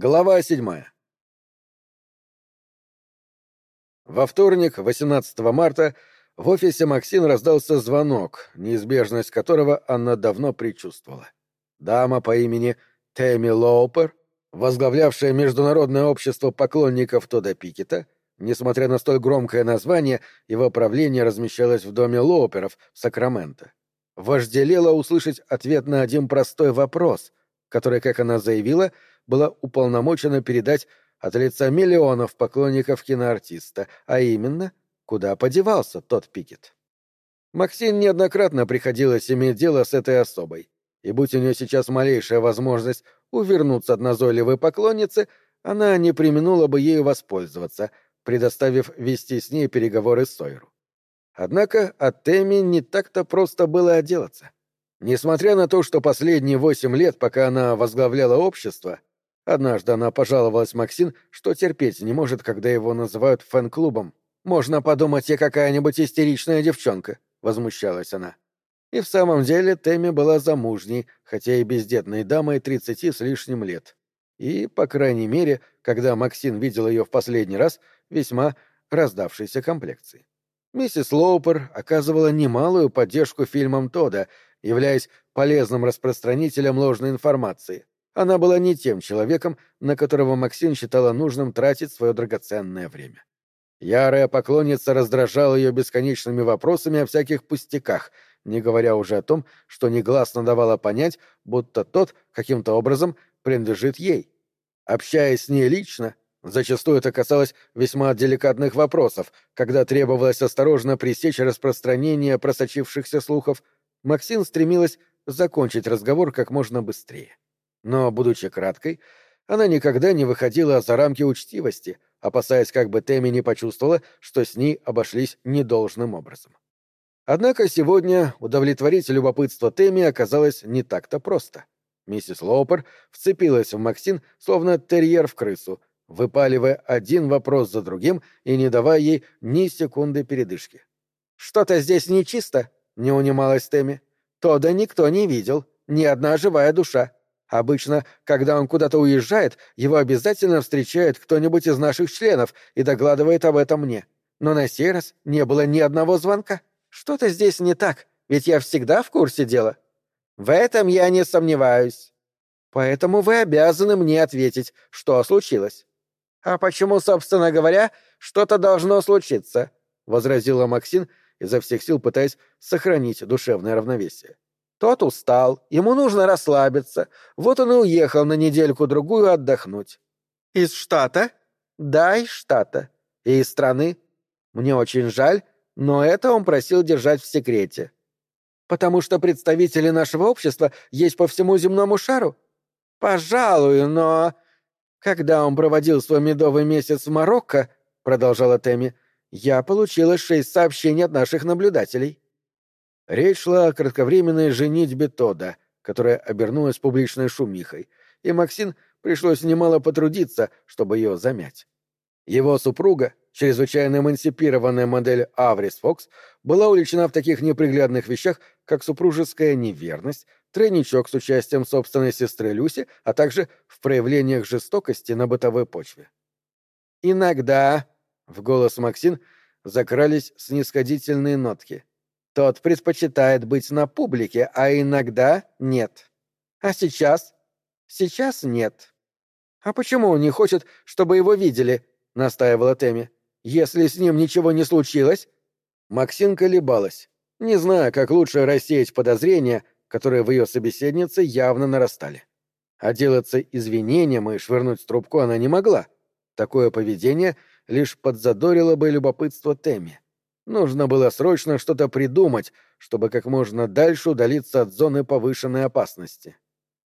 Глава седьмая. Во вторник, 18 марта, в офисе Максин раздался звонок, неизбежность которого она давно предчувствовала. Дама по имени Тэмми Лоупер, возглавлявшая Международное общество поклонников Тода Пикета, несмотря на столь громкое название, его правление размещалось в доме Лоуперов в Сакраменто, вожделела услышать ответ на один простой вопрос, который, как она заявила, — была уполномочена передать от лица миллионов поклонников киноартиста, а именно, куда подевался тот Пикет. Максин неоднократно приходилось иметь дело с этой особой, и будь у нее сейчас малейшая возможность увернуться от назойливой поклонницы, она не применула бы ею воспользоваться, предоставив вести с ней переговоры с Сойру. Однако от Тэмми не так-то просто было отделаться. Несмотря на то, что последние восемь лет, пока она возглавляла общество, Однажды она пожаловалась Максин, что терпеть не может, когда его называют фэн-клубом. «Можно подумать, я какая-нибудь истеричная девчонка», — возмущалась она. И в самом деле Тэмми была замужней, хотя и бездетной дамой тридцати с лишним лет. И, по крайней мере, когда Максин видел ее в последний раз, весьма раздавшейся комплекции. Миссис Лоупер оказывала немалую поддержку фильмам Тода, являясь полезным распространителем ложной информации — она была не тем человеком, на которого Максим считала нужным тратить свое драгоценное время. Ярая поклонница раздражала ее бесконечными вопросами о всяких пустяках, не говоря уже о том, что негласно давала понять, будто тот каким-то образом принадлежит ей. Общаясь с ней лично, зачастую это касалось весьма деликатных вопросов, когда требовалось осторожно пресечь распространение просочившихся слухов, Максим стремилась закончить разговор как можно быстрее. Но, будучи краткой, она никогда не выходила за рамки учтивости, опасаясь, как бы Тэмми не почувствовала, что с ней обошлись недолжным образом. Однако сегодня удовлетворить любопытство Тэмми оказалось не так-то просто. Миссис Лоупер вцепилась в Максин, словно терьер в крысу, выпаливая один вопрос за другим и не давая ей ни секунды передышки. «Что-то здесь нечисто», — не унималась Тэмми. «То-да никто не видел, ни одна живая душа. Обычно, когда он куда-то уезжает, его обязательно встречает кто-нибудь из наших членов и докладывает об этом мне. Но на сей раз не было ни одного звонка. Что-то здесь не так, ведь я всегда в курсе дела. В этом я не сомневаюсь. Поэтому вы обязаны мне ответить, что случилось. А почему, собственно говоря, что-то должно случиться? возразила Максин, изо всех сил пытаясь сохранить душевное равновесие. Тот устал, ему нужно расслабиться. Вот он и уехал на недельку-другую отдохнуть. Из штата? Да, из штата. И из страны? Мне очень жаль, но это он просил держать в секрете. Потому что представители нашего общества есть по всему земному шару? Пожалуй, но... Когда он проводил свой медовый месяц в Марокко, продолжала Тэмми, я получила шесть сообщений от наших наблюдателей. Речь шла о кратковременной женитьбе Тода, которая обернулась публичной шумихой, и Максин пришлось немало потрудиться, чтобы ее замять. Его супруга, чрезвычайно эмансипированная модель Аврис Фокс, была уличена в таких неприглядных вещах, как супружеская неверность, тройничок с участием собственной сестры Люси, а также в проявлениях жестокости на бытовой почве. «Иногда», — в голос Максин закрались снисходительные нотки, тот предпочитает быть на публике, а иногда нет. А сейчас? Сейчас нет. А почему он не хочет, чтобы его видели? настаивала Теми. Если с ним ничего не случилось? Максин колебалась, не зная, как лучше рассеять подозрения, которые в ее собеседнице явно нарастали. Отделаться извинением и швырнуть трубку она не могла. Такое поведение лишь подзадорило бы любопытство Теми. Нужно было срочно что-то придумать, чтобы как можно дальше удалиться от зоны повышенной опасности.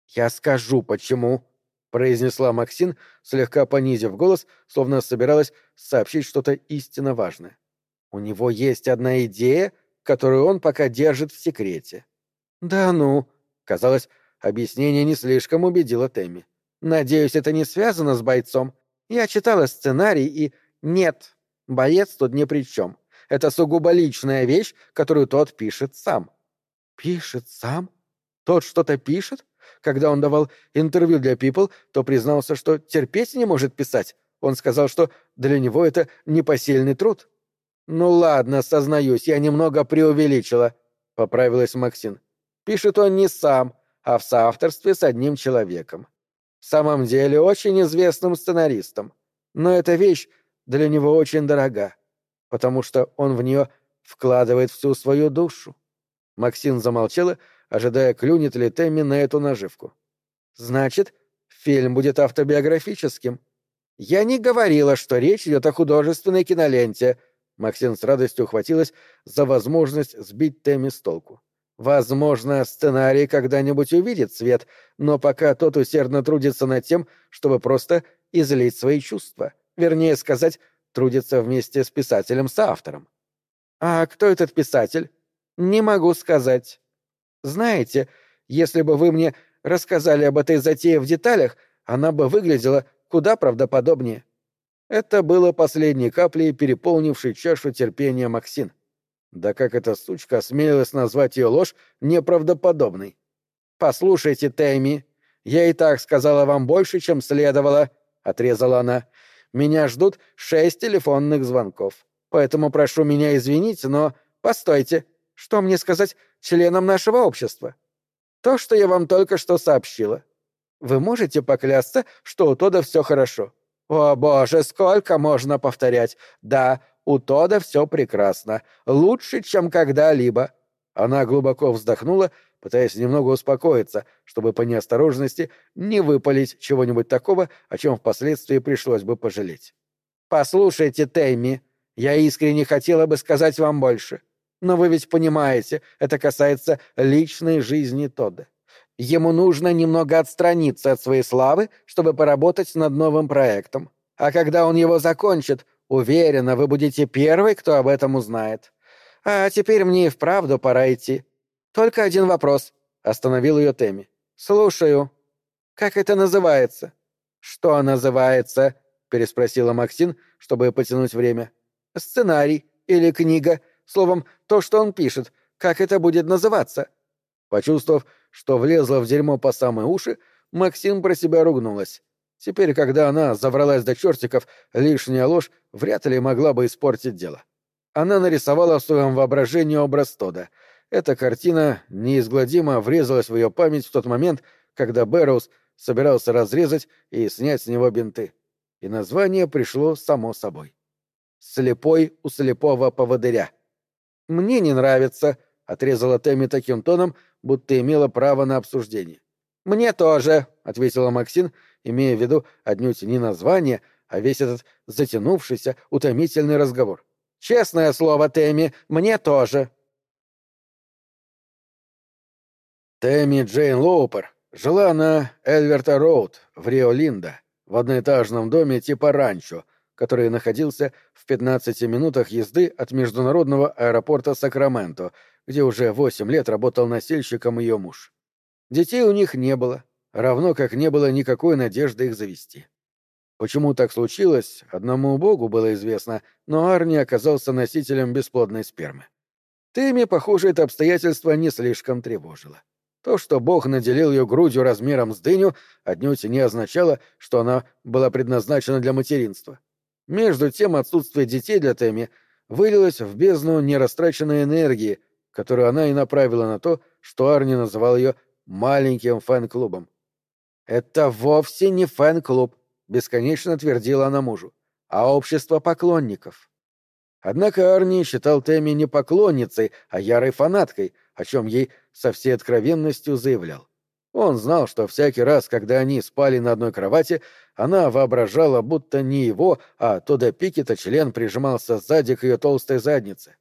«Я скажу, почему», — произнесла Максин, слегка понизив голос, словно собиралась сообщить что-то истинно важное. «У него есть одна идея, которую он пока держит в секрете». «Да ну», — казалось, объяснение не слишком убедило Тэмми. «Надеюсь, это не связано с бойцом. Я читала сценарий и... Нет, боец тут ни при чем. Это сугубо личная вещь, которую тот пишет сам». «Пишет сам? Тот что-то пишет? когда он давал интервью для People, то признался, что терпеть не может писать. Он сказал, что для него это непосильный труд. «Ну ладно, сознаюсь, я немного преувеличила», — поправилась Максин. «Пишет он не сам, а в соавторстве с одним человеком. В самом деле очень известным сценаристом. Но эта вещь для него очень дорога, потому что он в нее вкладывает всю свою душу». Максин замолчала, ожидая, клюнет ли Тэмми на эту наживку. «Значит, фильм будет автобиографическим?» «Я не говорила, что речь идет о художественной киноленте». Максим с радостью ухватилась за возможность сбить Тэмми с толку. «Возможно, сценарий когда-нибудь увидит свет, но пока тот усердно трудится над тем, чтобы просто излить свои чувства. Вернее сказать, трудится вместе с писателем-соавтором». «А кто этот писатель?» «Не могу сказать». «Знаете, если бы вы мне рассказали об этой затее в деталях, она бы выглядела куда правдоподобнее. Это было последней каплей, переполнившей чашу терпения Максин. Да как эта сучка осмелилась назвать ее ложь неправдоподобной? «Послушайте, Тэмми, я и так сказала вам больше, чем следовало», — отрезала она. «Меня ждут шесть телефонных звонков. Поэтому прошу меня извинить, но... Постойте, что мне сказать членам нашего общества? То, что я вам только что сообщила. Вы можете поклясться, что у Тода все хорошо? О, боже, сколько можно повторять? Да, у Тода все прекрасно. Лучше, чем когда-либо. Она глубоко вздохнула, пытаясь немного успокоиться, чтобы по неосторожности не выпалить чего-нибудь такого, о чем впоследствии пришлось бы пожалеть. «Послушайте, Тэмми, я искренне хотела бы сказать вам больше. Но вы ведь понимаете, это касается личной жизни Тодда. Ему нужно немного отстраниться от своей славы, чтобы поработать над новым проектом. А когда он его закончит, уверена, вы будете первой, кто об этом узнает. А теперь мне и вправду пора идти. Только один вопрос, — остановил ее Тэмми. Слушаю. Как это называется? Что называется? — переспросила Максин, чтобы потянуть время. Сценарий или книга. Словом, то, что он пишет. Как это будет называться? Почувствовав, что влезла в дерьмо по самые уши, Максим про себя ругнулась. Теперь, когда она завралась до чертиков, лишняя ложь вряд ли могла бы испортить дело. Она нарисовала в своем воображении образ Тода. Эта картина неизгладимо врезалась в ее память в тот момент, когда Бэрроуз собирался разрезать и снять с него бинты. И название пришло само собой. «Слепой у слепого поводыря». «Мне не нравится», — отрезала Тэмми таким тоном, будто имела право на обсуждение. «Мне тоже», — ответила Максин, имея в виду отнюдь не название, а весь этот затянувшийся, утомительный разговор. «Честное слово, Тэмми, мне тоже». Тэмми Джейн Лоупер жила на Эльверта-Роуд в Рио-Линда, в одноэтажном доме типа ранчо, который находился в 15 минутах езды от международного аэропорта Сакраменто, где уже восемь лет работал носильщиком ее муж. Детей у них не было, равно как не было никакой надежды их завести. Почему так случилось, одному богу было известно, но Арни оказался носителем бесплодной спермы. Тэмми, похоже, это обстоятельство не слишком тревожило. То, что Бог наделил ее грудью размером с дыню, отнюдь не означало, что она была предназначена для материнства. Между тем, отсутствие детей для Тэмми вылилось в бездну нерастраченной энергии, которую она и направила на то, что Арни называл ее «маленьким фэн-клубом». «Это вовсе не фэн-клуб», — бесконечно твердила она мужу, — «а общество поклонников». Однако Арни считал Тэмми не поклонницей, а ярой фанаткой, о чем ей со всей откровенностью заявлял. Он знал, что всякий раз, когда они спали на одной кровати, она воображала, будто не его, а Тодда Пикетта член прижимался сзади к ее толстой заднице.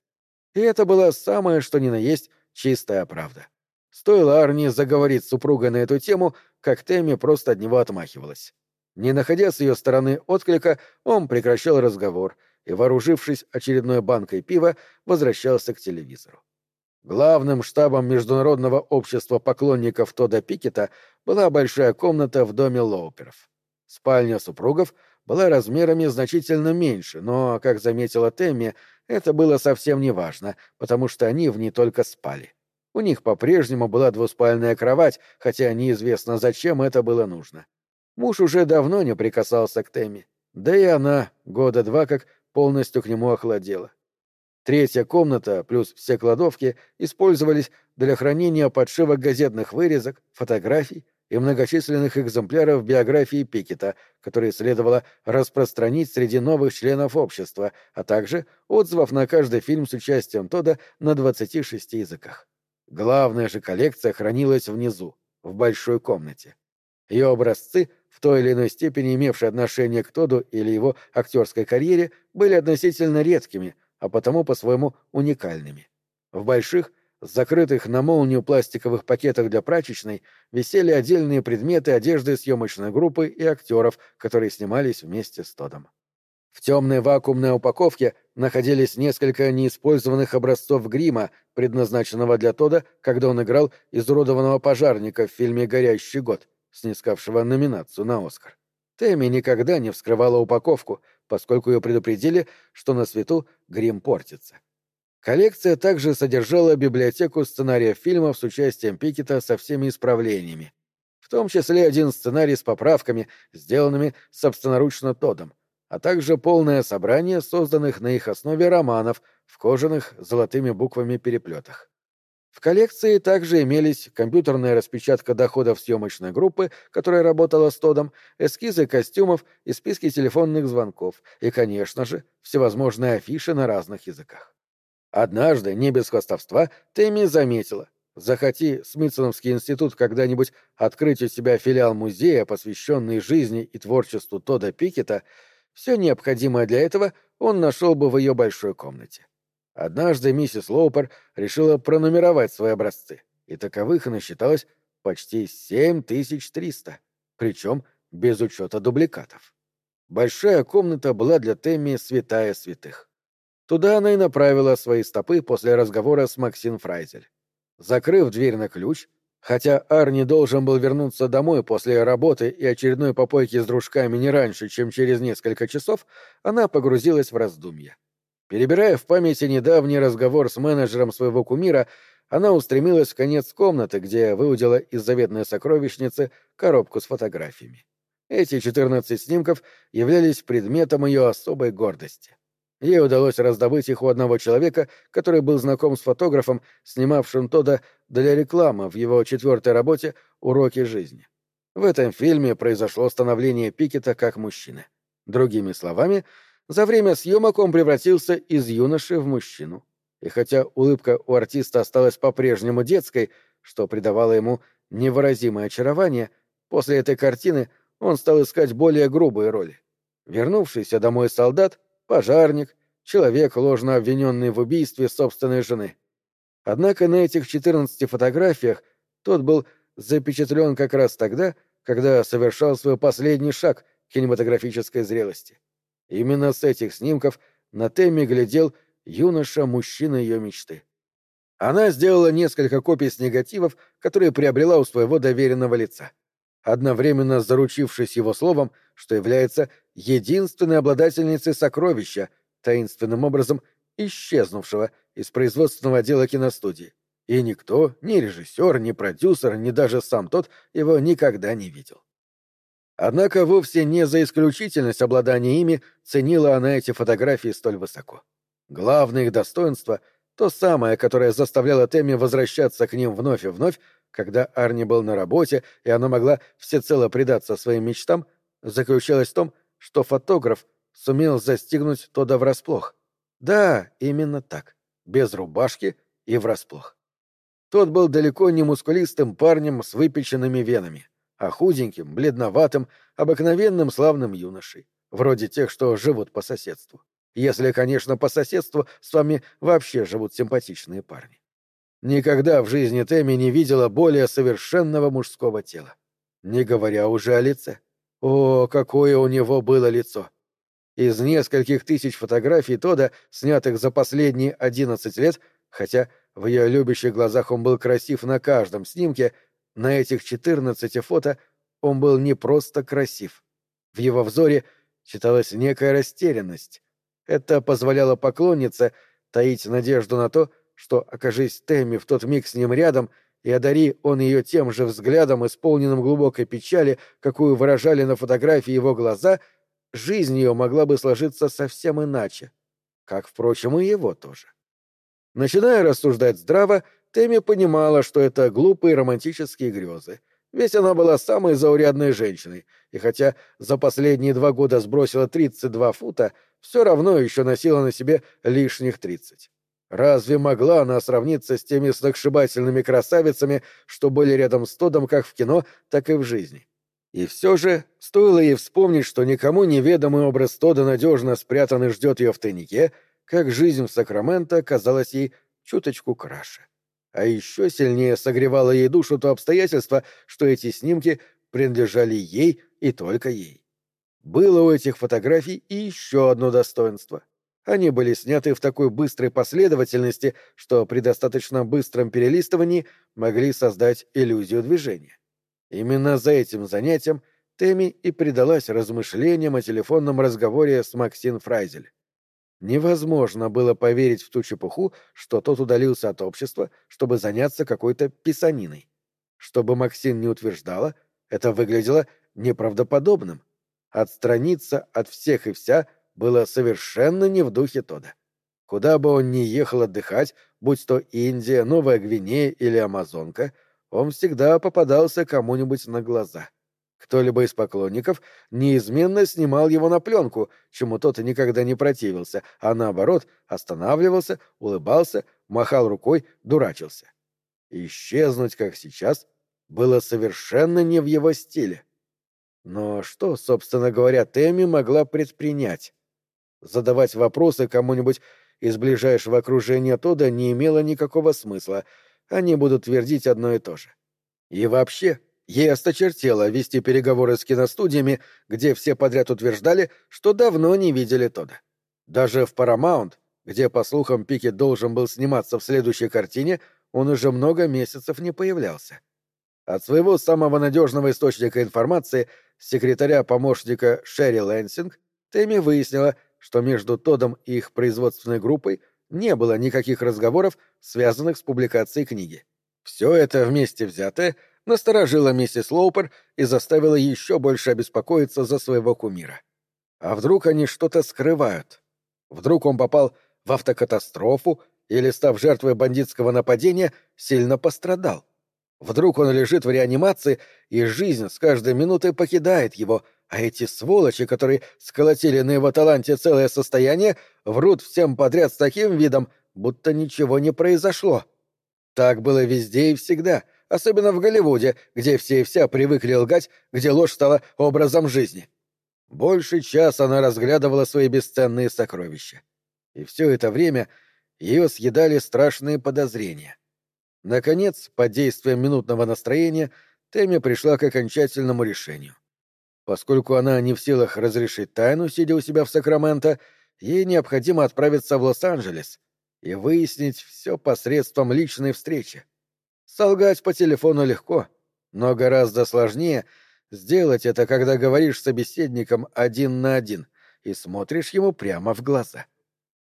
И это была самое что ни на есть чистая правда. Стоило Арни заговорить с супругой на эту тему, как Тэмми просто от него отмахивалась. Не находя с ее стороны отклика, он прекращал разговор и, вооружившись очередной банкой пива, возвращался к телевизору. Главным штабом Международного общества поклонников Тода Пикета была большая комната в доме Лоуперов. Спальня супругов была размерами значительно меньше, но, как заметила Тэмми, это было совсем не важно, потому что они в ней только спали. У них по-прежнему была двуспальная кровать, хотя неизвестно, зачем это было нужно. Муж уже давно не прикасался к Тэмми, да и она, года два как, полностью к нему охладела. Третья комната плюс все кладовки использовались для хранения подшивок газетных вырезок, фотографий и многочисленных экземпляров биографии Пикета, которые следовало распространить среди новых членов общества, а также отзывов на каждый фильм с участием Тода на 26 языках. Главная же коллекция хранилась внизу, в большой комнате. Ее образцы, в той или иной степени имевшие отношение к Тоду или его актерской карьере, были относительно редкими, а потому по-своему уникальными. В больших, закрытых на молнию пластиковых пакетах для прачечной висели отдельные предметы одежды съемочной группы и актеров, которые снимались вместе с Тодом. В темной вакуумной упаковке находились несколько неиспользованных образцов грима, предназначенного для Тода, когда он играл изуродованного пожарника в фильме «Горящий год», снискавшего номинацию на «Оскар». Тэмми никогда не вскрывала упаковку, поскольку ее предупредили, что на свету грим портится. Коллекция также содержала библиотеку сценариев фильмов с участием Пикета со всеми исправлениями, в том числе один сценарий с поправками, сделанными собственноручно Тодом, а также полное собрание созданных на их основе романов в кожаных золотыми буквами переплетах. В коллекции также имелись компьютерная распечатка доходов съемочной группы, которая работала с Тодом, эскизы костюмов и списки телефонных звонков, и, конечно же, всевозможные афиши на разных языках. Однажды, не без хвастовства, Тэмми заметила. Захоти Смитсоновский институт когда-нибудь открыть у себя филиал музея, посвященный жизни и творчеству Тода Пикета, все необходимое для этого он нашел бы в ее большой комнате. Однажды миссис Лоупер решила пронумеровать свои образцы, и таковых насчиталось почти 7300, причем без учета дубликатов. Большая комната была для Тэмми святая святых. Туда она и направила свои стопы после разговора с Максин Фрайзель. Закрыв дверь на ключ, хотя Арни должен был вернуться домой после работы и очередной попойки с дружками не раньше, чем через несколько часов, она погрузилась в раздумья. Перебирая в памяти недавний разговор с менеджером своего кумира, она устремилась в конец комнаты, где выудила из заветной сокровищницы коробку с фотографиями. Эти четырнадцать снимков являлись предметом ее особой гордости. Ей удалось раздобыть их у одного человека, который был знаком с фотографом, снимавшим Тода для рекламы в его четвертой работе «Уроки жизни». В этом фильме произошло становление Пикета как мужчины. Другими словами, за время съемок он превратился из юноши в мужчину. И хотя улыбка у артиста осталась по-прежнему детской, что придавало ему невыразимое очарование, после этой картины он стал искать более грубые роли. Вернувшийся домой солдат пожарник, человек, ложно обвиненный в убийстве собственной жены. Однако на этих 14 фотографиях тот был запечатлен как раз тогда, когда совершал свой последний шаг кинематографической зрелости. Именно с этих снимков на Тэмми глядел юноша-мужчина ее мечты. Она сделала несколько копий с негативов, которые приобрела у своего доверенного лица одновременно заручившись его словом, что является единственной обладательницей сокровища, таинственным образом исчезнувшего из производственного отдела киностудии. И никто, ни режиссер, ни продюсер, ни даже сам тот его никогда не видел. Однако вовсе не за исключительность обладания ими ценила она эти фотографии столь высоко. Главное их достоинство — то самое, которое заставляло Тэмми возвращаться к ним вновь и вновь, когда Арни был на работе, и она могла всецело предаться своим мечтам, заключалась в том, что фотограф сумел застигнуть Тода врасплох. Да, именно так, без рубашки и врасплох. Тот был далеко не мускулистым парнем с выпеченными венами, а худеньким, бледноватым, обыкновенным славным юношей, вроде тех, что живут по соседству. Если, конечно, по соседству с вами вообще живут симпатичные парни. Никогда в жизни Тэмми не видела более совершенного мужского тела. Не говоря уже о лице. О, какое у него было лицо! Из нескольких тысяч фотографий Тода, снятых за последние одиннадцать лет, хотя в ее любящих глазах он был красив на каждом снимке, на этих четырнадцати фото он был не просто красив. В его взоре читалась некая растерянность. Это позволяло поклоннице таить надежду на то, что, окажись Тэмми в тот миг с ним рядом, и одари он ее тем же взглядом, исполненным глубокой печали, какую выражали на фотографии его глаза, жизнь ее могла бы сложиться совсем иначе. Как, впрочем, и его тоже. Начиная рассуждать здраво, Тэмми понимала, что это глупые романтические грезы. Ведь она была самой заурядной женщиной, и хотя за последние два года сбросила 32 фута, все равно еще носила на себе лишних 30. Разве могла она сравниться с теми сногсшибательными красавицами, что были рядом с Тодом как в кино, так и в жизни? И все же стоило ей вспомнить, что никому неведомый образ Тода надежно спрятан и ждет ее в тайнике, как жизнь в Сакраменто казалась ей чуточку краше. А еще сильнее согревало ей душу то обстоятельство, что эти снимки принадлежали ей и только ей. Было у этих фотографий и еще одно достоинство — они были сняты в такой быстрой последовательности, что при достаточно быстром перелистывании могли создать иллюзию движения. Именно за этим занятием Тэмми и предалась размышлениям о телефонном разговоре с Максин Фрайзель. Невозможно было поверить в ту чепуху, что тот удалился от общества, чтобы заняться какой-то писаниной. Чтобы Максин не утверждала, это выглядело неправдоподобным. Отстраниться от всех и вся было совершенно не в духе Тода. Куда бы он ни ехал отдыхать, будь то Индия, Новая Гвинея или Амазонка, он всегда попадался кому-нибудь на глаза. Кто-либо из поклонников неизменно снимал его на пленку, чему тот и никогда не противился, а наоборот останавливался, улыбался, махал рукой, дурачился. Исчезнуть, как сейчас, было совершенно не в его стиле. Но что, собственно говоря, Тэмми могла предпринять? Задавать вопросы кому-нибудь из ближайшего окружения Тода не имело никакого смысла, они будут твердить одно и то же. И вообще, ей осточертело вести переговоры с киностудиями, где все подряд утверждали, что давно не видели Тода. Даже в Paramount, где, по слухам, Пикет должен был сниматься в следующей картине, он уже много месяцев не появлялся. От своего самого надежного источника информации, секретаря-помощника Шерри Лэнсинг, Тэмми выяснила, что между Тодом и их производственной группой не было никаких разговоров, связанных с публикацией книги. Все это вместе взятое насторожило миссис Лоупер и заставило еще больше обеспокоиться за своего кумира. А вдруг они что-то скрывают? Вдруг он попал в автокатастрофу или, став жертвой бандитского нападения, сильно пострадал? Вдруг он лежит в реанимации, и жизнь с каждой минутой покидает его — а эти сволочи, которые сколотили на его таланте целое состояние, врут всем подряд с таким видом, будто ничего не произошло. Так было везде и всегда, особенно в Голливуде, где все и вся привыкли лгать, где ложь стала образом жизни. Больше часа она разглядывала свои бесценные сокровища. И все это время ее съедали страшные подозрения. Наконец, под действием минутного настроения, Тэмми пришла к окончательному решению — Поскольку она не в силах разрешить тайну, сидя у себя в Сакраменто, ей необходимо отправиться в Лос-Анджелес и выяснить все посредством личной встречи. Солгать по телефону легко, но гораздо сложнее сделать это, когда говоришь с собеседником один на один и смотришь ему прямо в глаза.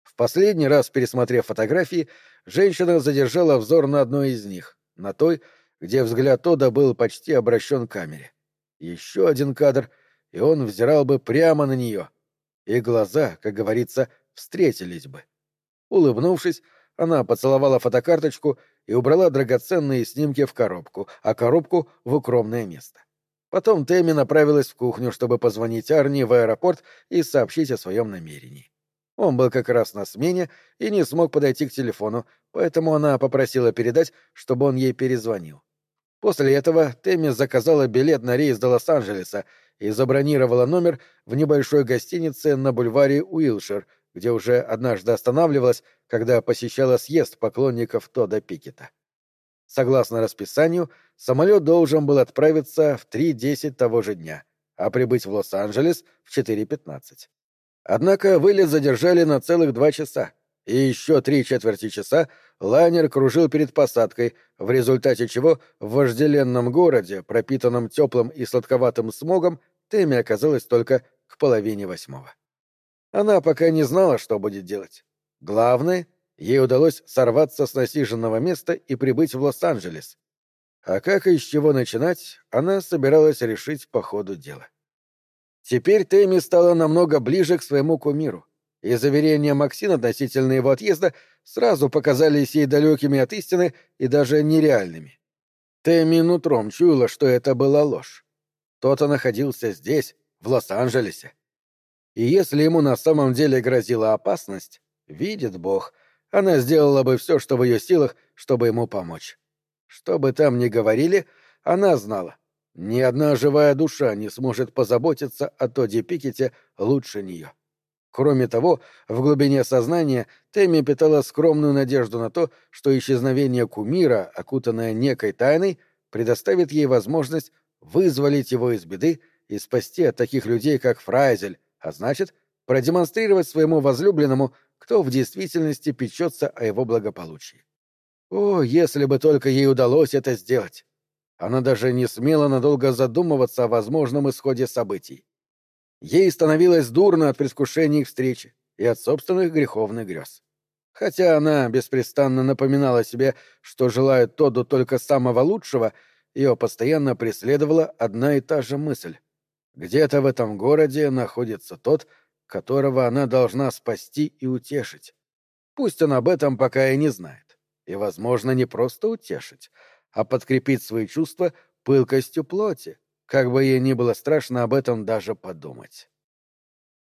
В последний раз, пересмотрев фотографии, женщина задержала взор на одной из них, на той, где взгляд Тода был почти обращен к камере. Еще один кадр, и он взирал бы прямо на нее. И глаза, как говорится, встретились бы. Улыбнувшись, она поцеловала фотокарточку и убрала драгоценные снимки в коробку, а коробку — в укромное место. Потом Тэмми направилась в кухню, чтобы позвонить Арни в аэропорт и сообщить о своем намерении. Он был как раз на смене и не смог подойти к телефону, поэтому она попросила передать, чтобы он ей перезвонил. После этого Тэмми заказала билет на рейс до Лос-Анджелеса и забронировала номер в небольшой гостинице на бульваре Уилшир, где уже однажды останавливалась, когда посещала съезд поклонников Тода Пикета. Согласно расписанию, самолет должен был отправиться в 3.10 того же дня, а прибыть в Лос-Анджелес в 4.15. Однако вылет задержали на целых два часа, и еще три четверти часа лайнер кружил перед посадкой, в результате чего в вожделенном городе, пропитанном теплым и сладковатым смогом, Тэмми оказалась только к половине восьмого. Она пока не знала, что будет делать. Главное ей удалось сорваться с насиженного места и прибыть в Лос-Анджелес. А как и с чего начинать, она собиралась решить по ходу дела. Теперь Тэмми стала намного ближе к своему кумиру, и заверения Максина относительно его отъезда сразу показались ей далекими от истины и даже нереальными. Тэмми нутром чуяла, что это была ложь. Кто-то находился здесь, в Лос-Анджелесе. И если ему на самом деле грозила опасность, видит Бог, она сделала бы все, что в ее силах, чтобы ему помочь. Что бы там ни говорили, она знала. Ни одна живая душа не сможет позаботиться о Тоди Пикете лучше нее. Кроме того, в глубине сознания Тэмми питала скромную надежду на то, что исчезновение кумира, окутанное некой тайной, предоставит ей возможность вызволить его из беды и спасти от таких людей, как Фрайзель, а значит, продемонстрировать своему возлюбленному, кто в действительности печется о его благополучии. О, если бы только ей удалось это сделать! Она даже не смела надолго задумываться о возможном исходе событий. Ей становилось дурно от предвкушения их встречи и от собственных греховных грез. Хотя она беспрестанно напоминала себе, что желает Тодду только самого лучшего, ее постоянно преследовала одна и та же мысль. Где-то в этом городе находится тот, которого она должна спасти и утешить. Пусть он об этом пока и не знает. И, возможно, не просто утешить, а подкрепить свои чувства пылкостью плоти, как бы ей ни было страшно об этом даже подумать.